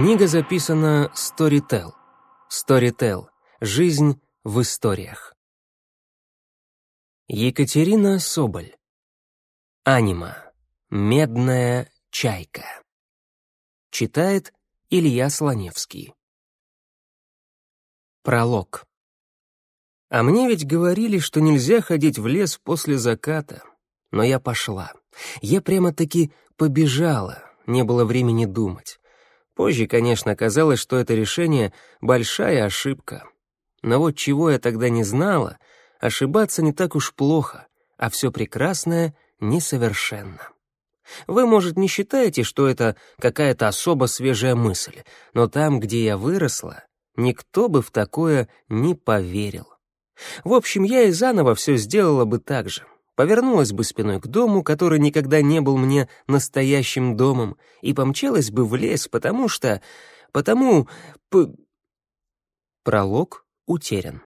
Книга записана Storytel. Storytel. Жизнь в историях. Екатерина Соболь. Анима. Медная чайка. Читает Илья Слоневский. Пролог. А мне ведь говорили, что нельзя ходить в лес после заката. Но я пошла. Я прямо-таки побежала, не было времени думать. Позже, конечно, оказалось, что это решение — большая ошибка. Но вот чего я тогда не знала, ошибаться не так уж плохо, а все прекрасное несовершенно. Вы, может, не считаете, что это какая-то особо свежая мысль, но там, где я выросла, никто бы в такое не поверил. В общем, я и заново все сделала бы так же. Повернулась бы спиной к дому, который никогда не был мне настоящим домом, и помчалась бы в лес, потому что... потому... П... Пролог утерян.